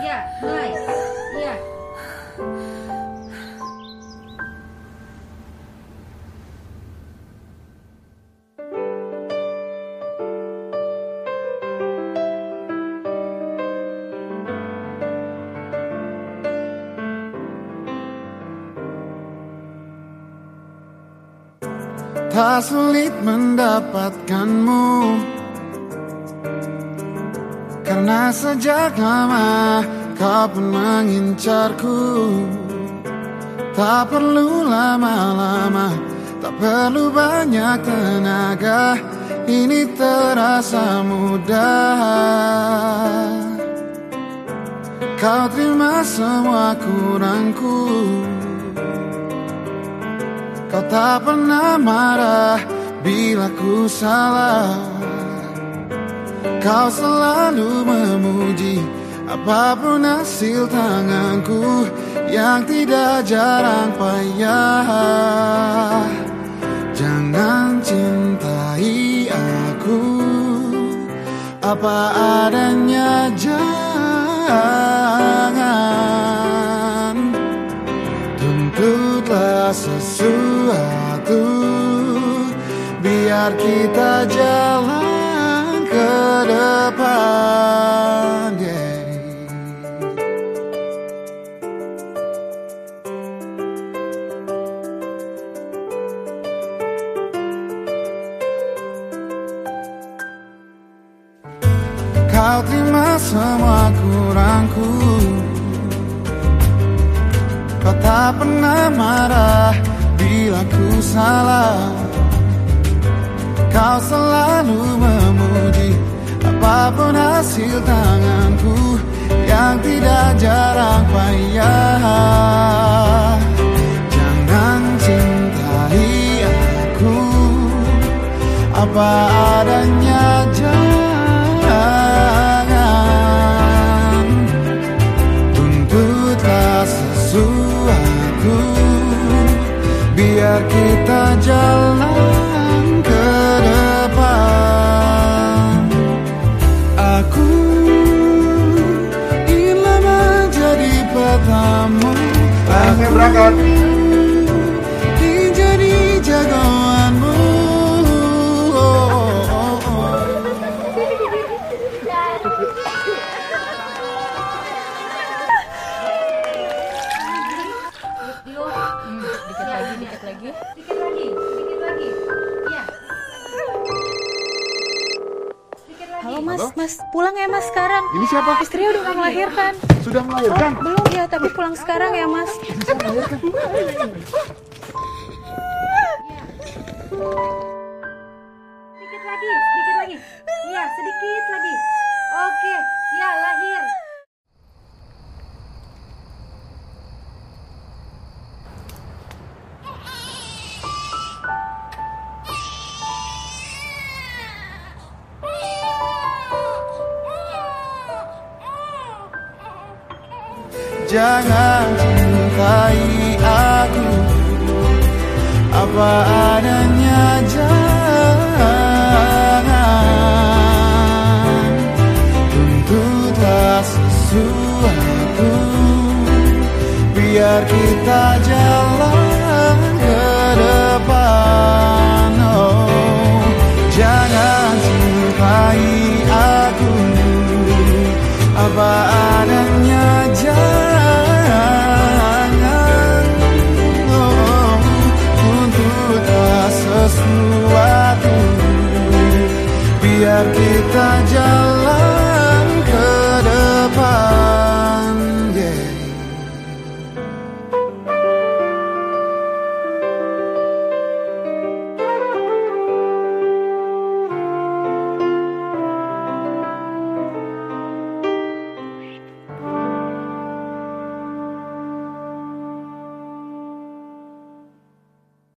Yeah. Tak sulit mendapatkanmu. Karena sejak lama kau pun mengincarku. Tak perlu lama-lama Tak perlu banyak tenaga. Ini terasa mudah. Kau terima semua kurangku Kau tak pernah marah bila ku salah. Kau selalu memuji apa pun hasil tanganku Yang tidak jarang payah. Jangan cintai aku. Apa adanya jangan sesuatu Biar kita jalan ke depan yeah. Kau terima semua kurangku Kau tak pernah marah bila ku salah. Kau selalu memuji apa pun hasil tanganku Yang tidak jarang payah. Jangan cintai aku. Apa adanya berangkat. Lagi. Halo mas, mas pulang ya mas sekarang. Ini siapa? Istrinya udah nggak melahirkan. Sudah Oh, melahirkan? belum ya, tapi pulang sekarang ya mas. Sedikit lagi, sedikit lagi. Iya, sedikit lagi. jangan cintai aku. Apa adanya jangan. Tuntutlah sesuatu biar kita jalan ke depan. Oh, jangan cintai aku. Apa adanya jangan. que tá de